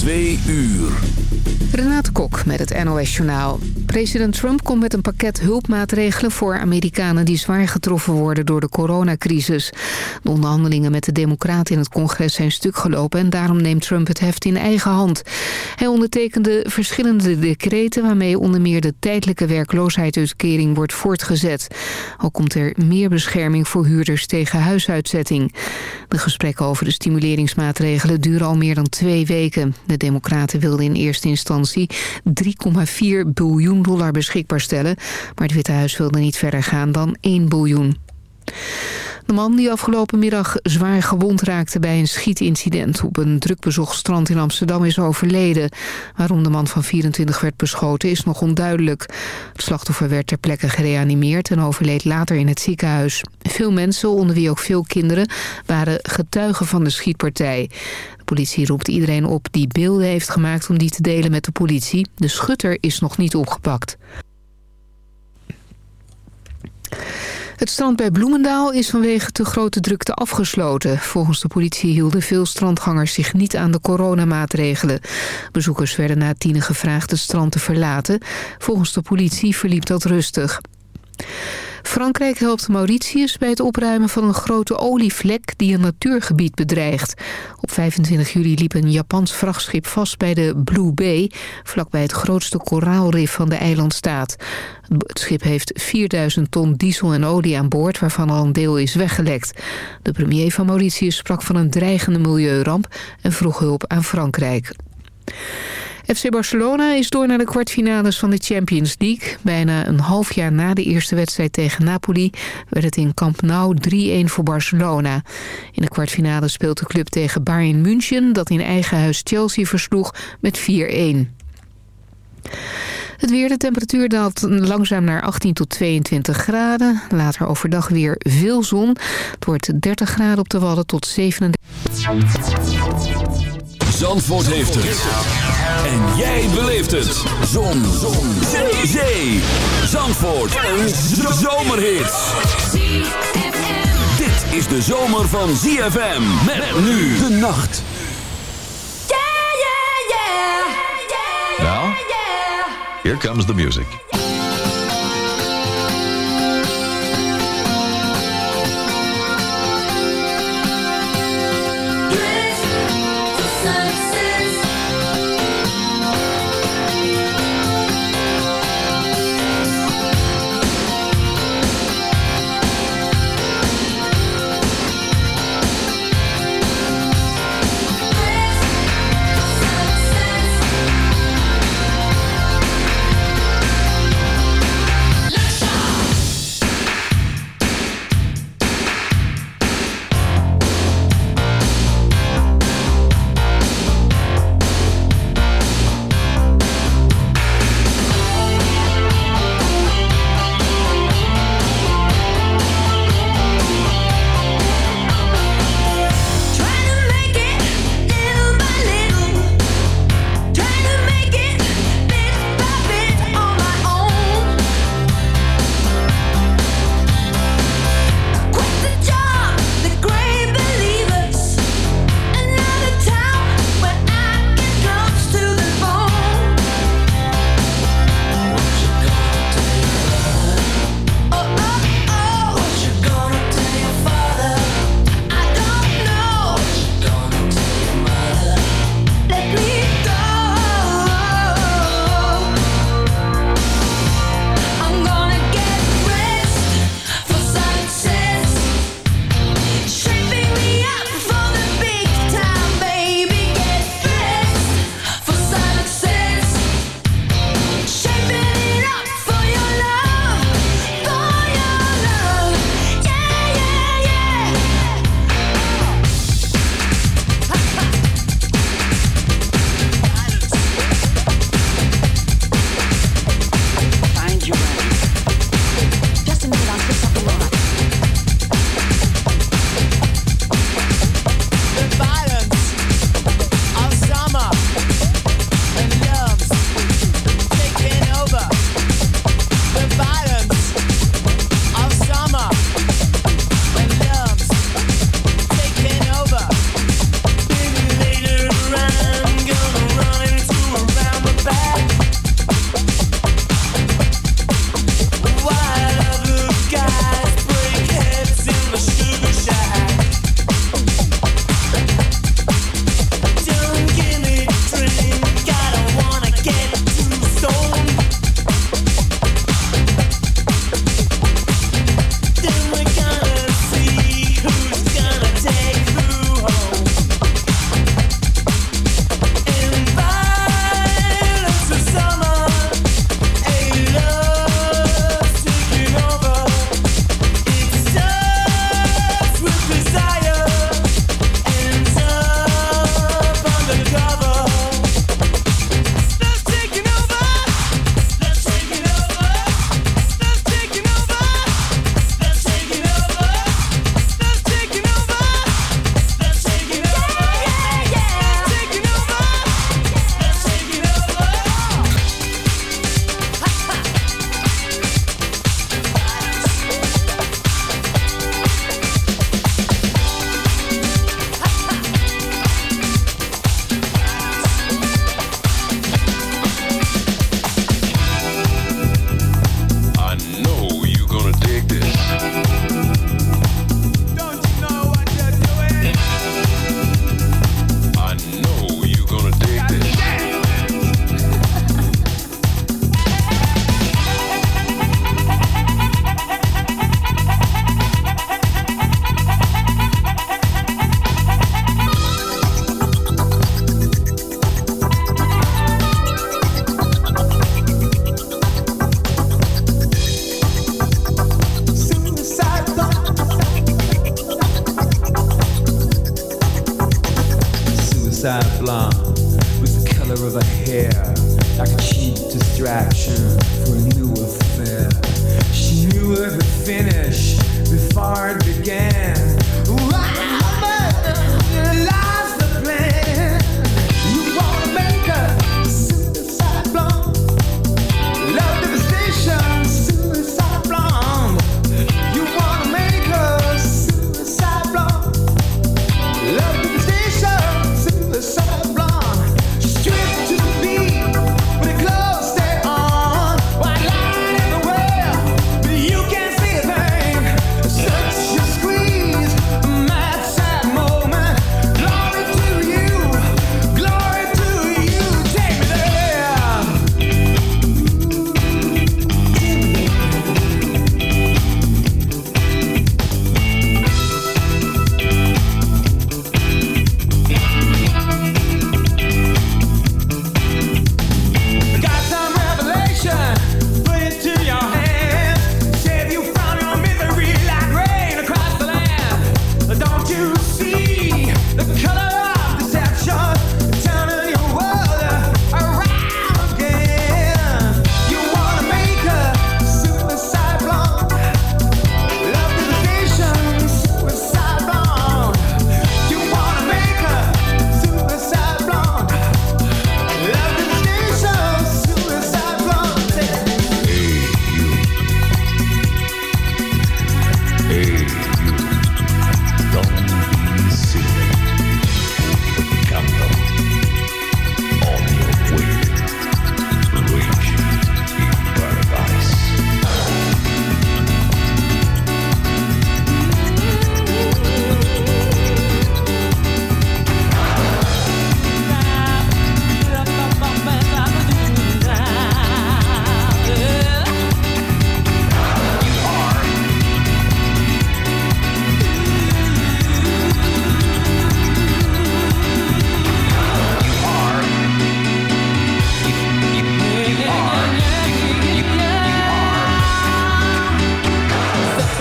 Twee uur. Renate Kok met het NOS Journaal. President Trump komt met een pakket hulpmaatregelen voor Amerikanen die zwaar getroffen worden door de coronacrisis. De onderhandelingen met de democraten in het congres zijn stuk gelopen en daarom neemt Trump het heft in eigen hand. Hij ondertekende verschillende decreten waarmee onder meer de tijdelijke werkloosheidsuitkering wordt voortgezet. Ook komt er meer bescherming voor huurders tegen huisuitzetting. De gesprekken over de stimuleringsmaatregelen duren al meer dan twee weken. De democraten wilden in eerste instantie 3,4 biljoen dollar beschikbaar stellen. Maar het Witte Huis wilde niet verder gaan dan 1 biljoen. De man die afgelopen middag zwaar gewond raakte bij een schietincident op een drukbezocht strand in Amsterdam is overleden. Waarom de man van 24 werd beschoten is nog onduidelijk. Het slachtoffer werd ter plekke gereanimeerd en overleed later in het ziekenhuis. Veel mensen, onder wie ook veel kinderen, waren getuigen van de schietpartij. De politie roept iedereen op die beelden heeft gemaakt om die te delen met de politie. De schutter is nog niet opgepakt. Het strand bij Bloemendaal is vanwege te grote drukte afgesloten. Volgens de politie hielden veel strandgangers zich niet aan de coronamaatregelen. Bezoekers werden na tienen gevraagd het strand te verlaten. Volgens de politie verliep dat rustig. Frankrijk helpt Mauritius bij het opruimen van een grote olievlek die een natuurgebied bedreigt. Op 25 juli liep een Japans vrachtschip vast bij de Blue Bay, vlakbij het grootste koraalrif van de eilandstaat. Het schip heeft 4000 ton diesel en olie aan boord, waarvan al een deel is weggelekt. De premier van Mauritius sprak van een dreigende milieuramp en vroeg hulp aan Frankrijk. FC Barcelona is door naar de kwartfinales van de Champions League. Bijna een half jaar na de eerste wedstrijd tegen Napoli... werd het in Camp Nou 3-1 voor Barcelona. In de kwartfinale speelt de club tegen Bayern München... dat in eigen huis Chelsea versloeg met 4-1. Het weer, de temperatuur daalt langzaam naar 18 tot 22 graden. Later overdag weer veel zon. Het wordt 30 graden op de Wadden tot 37. Zandvoort heeft het. En jij beleeft het. Zon. Zon. Zee. Zee. Zandvoort. Een zomerhit. Dit is de zomer van ZFM. Met nu de nacht. Yeah, yeah, yeah. Now, here comes the music.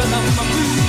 up naar the.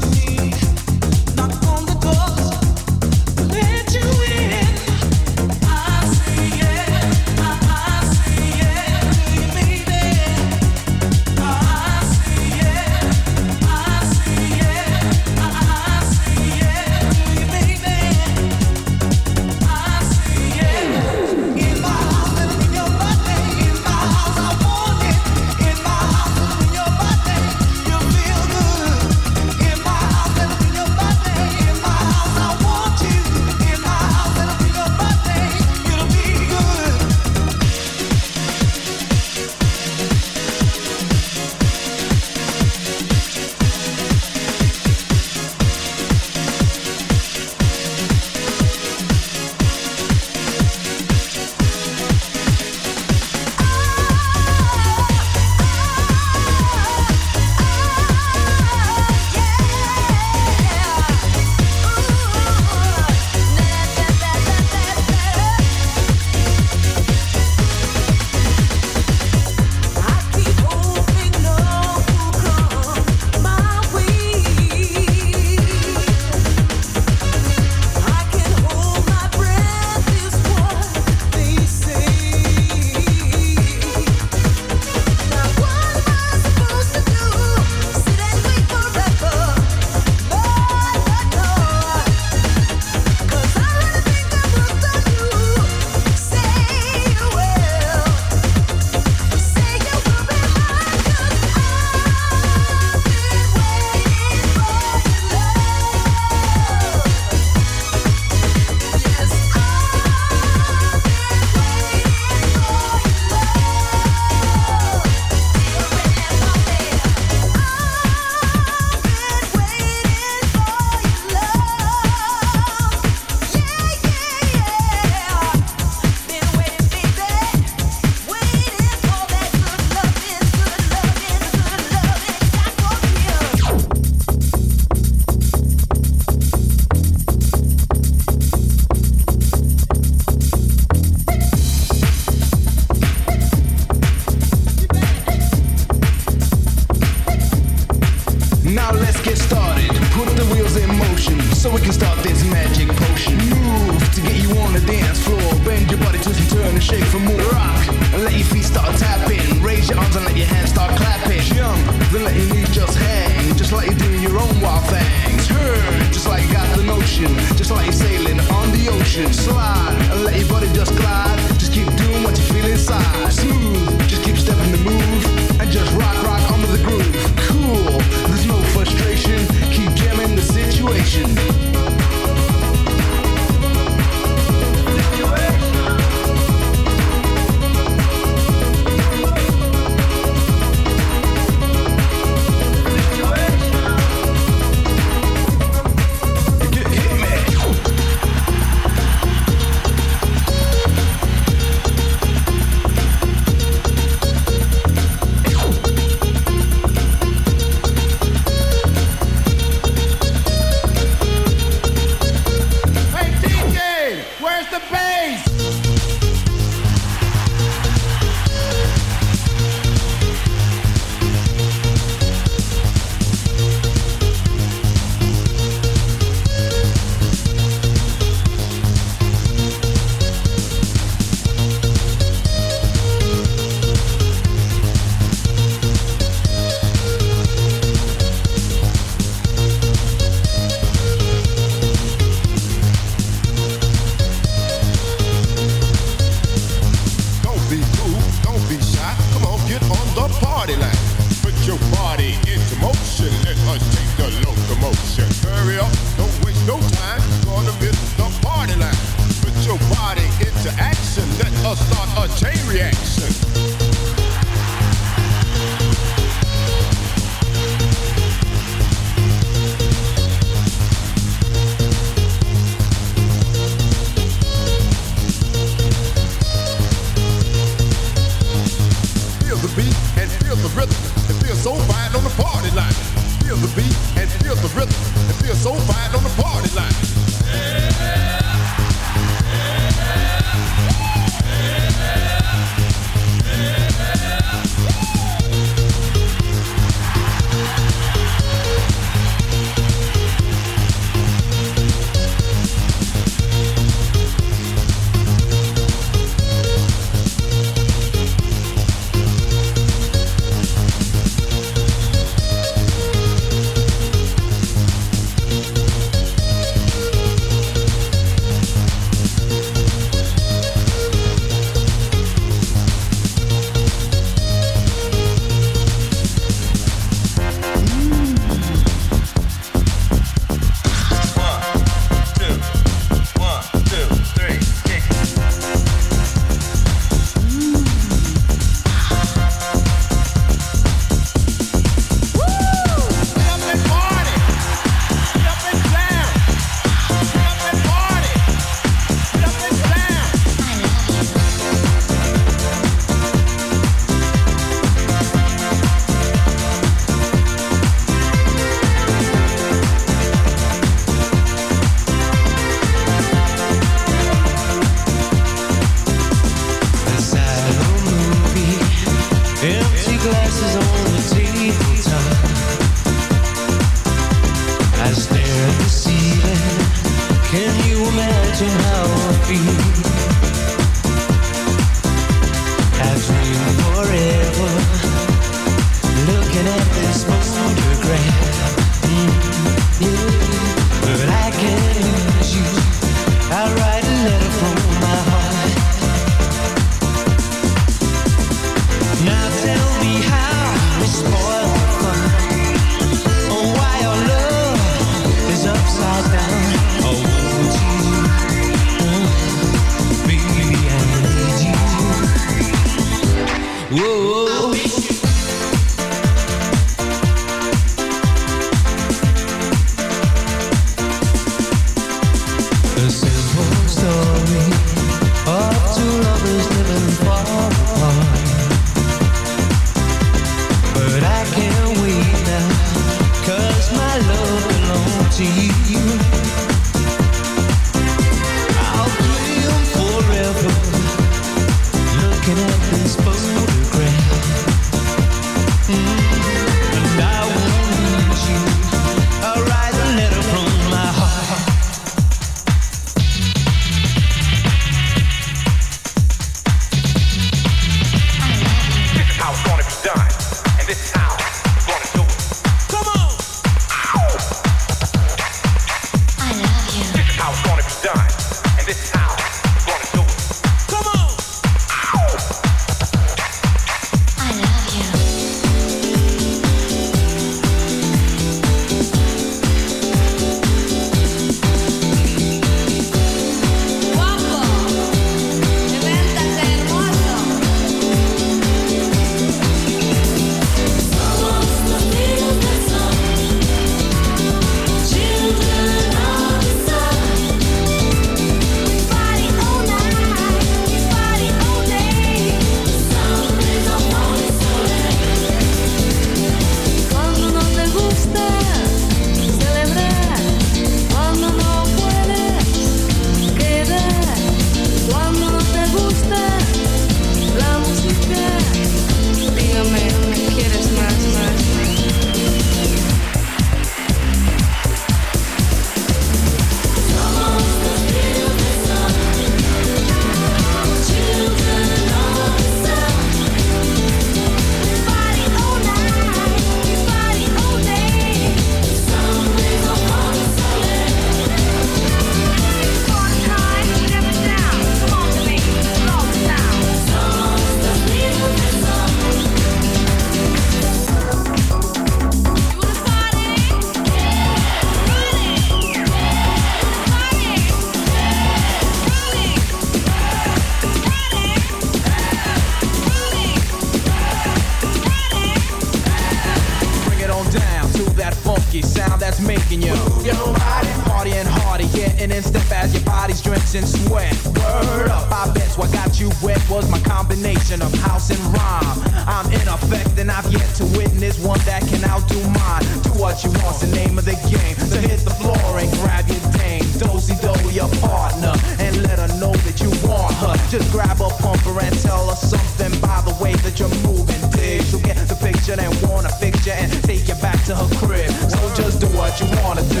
Asking you. Your body partying harder, getting in step as your body's drenched in sweat. Word up, I bet what got you wet was my combination of house and rhyme. I'm in effect and I've yet to witness one that can outdo mine. Do what you want's the name of the game. So hit the floor and grab your dame. Dosey do your partner and let her know you want her. Just grab a pumper and tell her something by the way that you're moving. Dig, she'll get the picture and wanna fix you and take you back to her crib. So just do what you wanna do.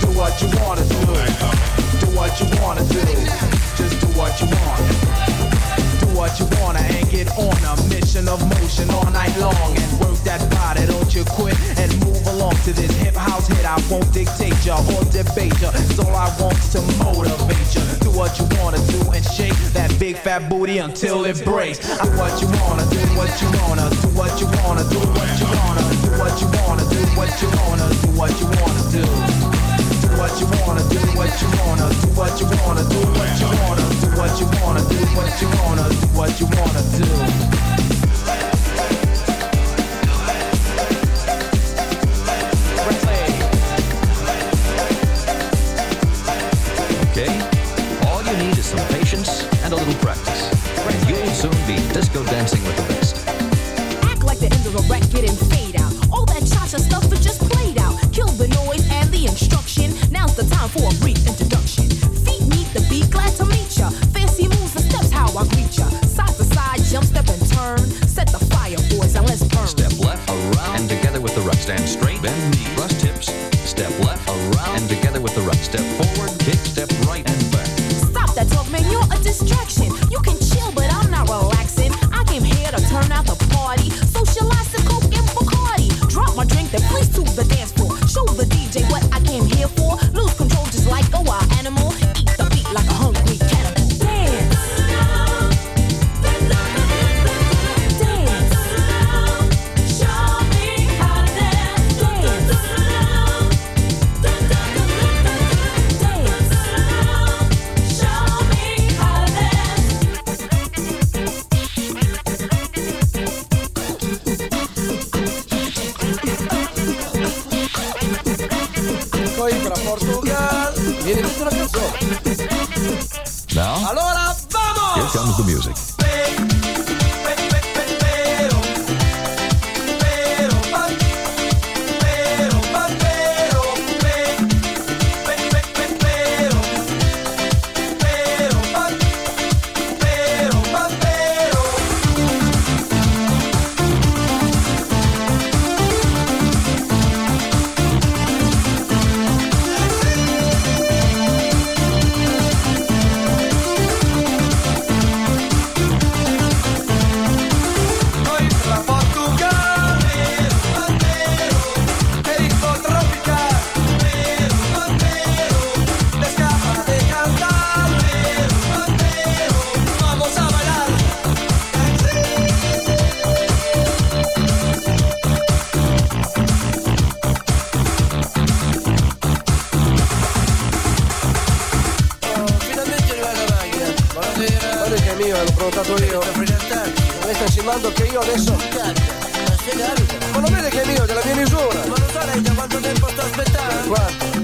Do what you wanna do. Do what you wanna do. Just do what you want. Do what you wanna and get on a mission of motion all night long and work that body. Don't you quit and move along to this hip house hit. I won't dictate ya or debate ya. Cause all I want's to motivate ya. Do what you wanna do and shake that big fat booty until it breaks. Do what you wanna do, what you wanna do, what you wanna do, what you wanna do, what you wanna do, what you wanna do, what you wanna do. Do what you wanna do, what you wanna do, what you wanna do, what you wanna do, what you wanna do, what you wanna do, what you wanna do. Okay? All you need is some patience and a little practice. And you'll soon be disco dancing with the best. Act like the end of a record and fade for a brief introduction. Feet meet the beat, glad to meet ya. Fancy moves and steps, how I greet ya. Side to side, jump, step and turn. Set the fire, boys, and let's burn. Step left, around, and together with the right. Stand straight, bend knee, cross tips. Step left, around, and together with the right. Step forward, kick, step io. Lei sta insinuando che io adesso. Ma non vede che è mio, della mia misura. Ma lo sa lei da quanto tempo sto aspettando? Quanto?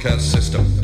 Broadcast system.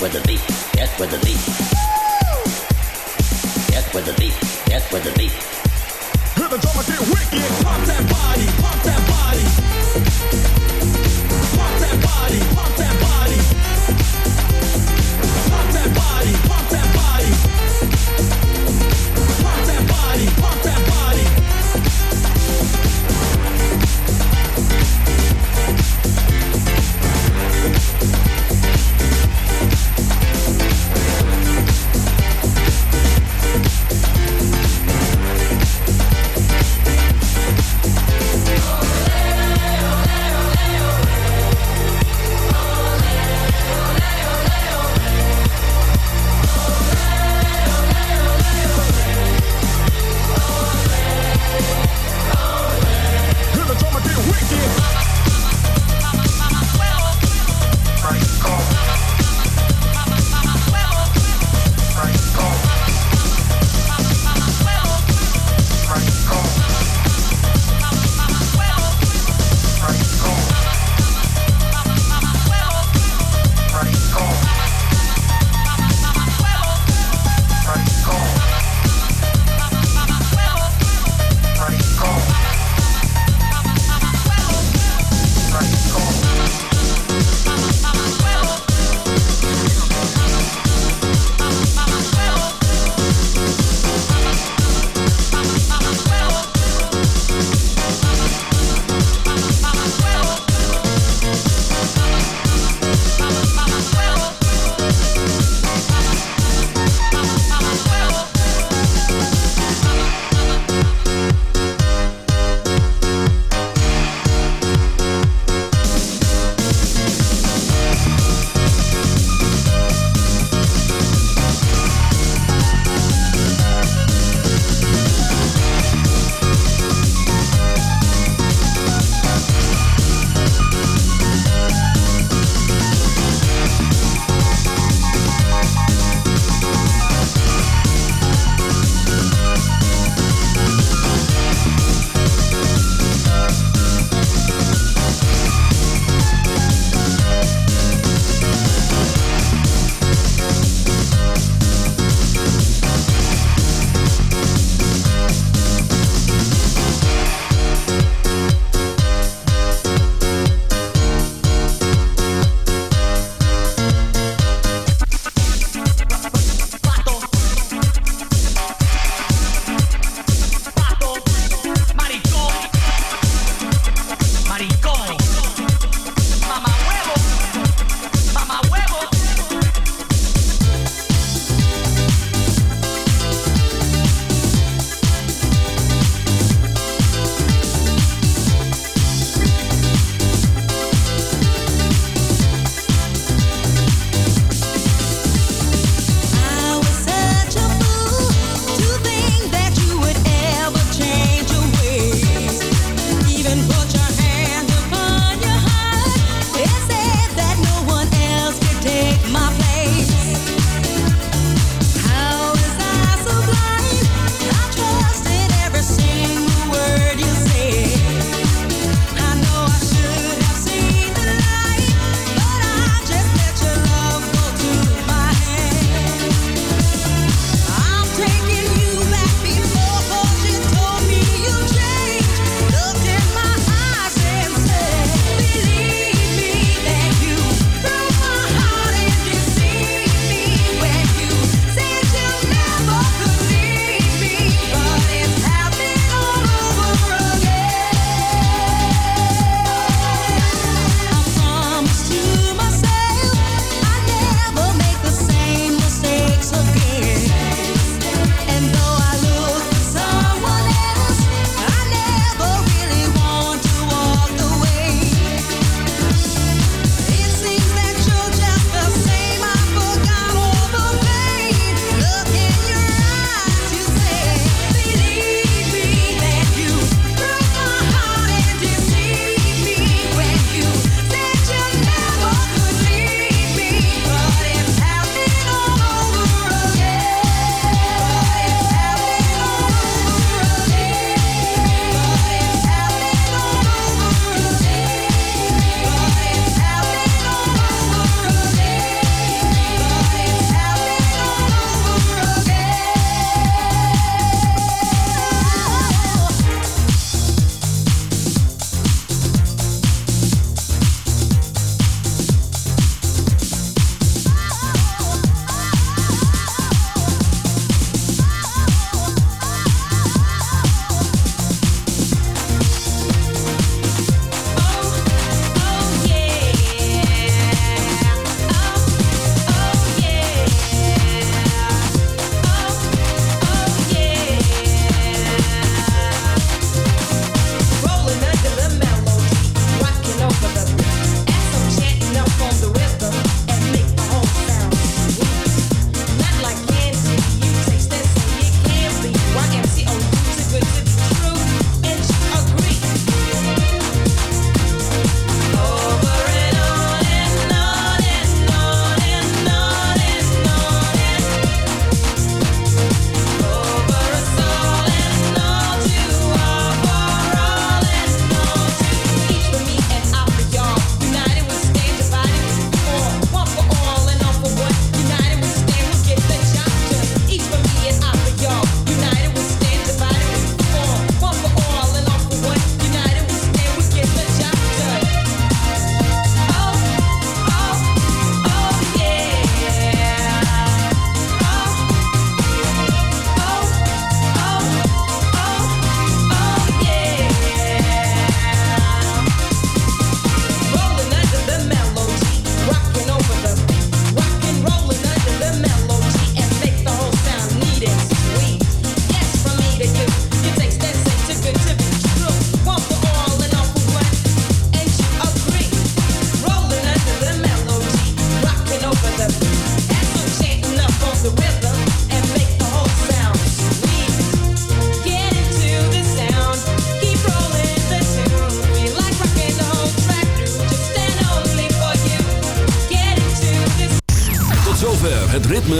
With the beat. Get with the beat. Get with the beat. Get with the beat. The. Pump that body, pump that body. Pump that body, pump that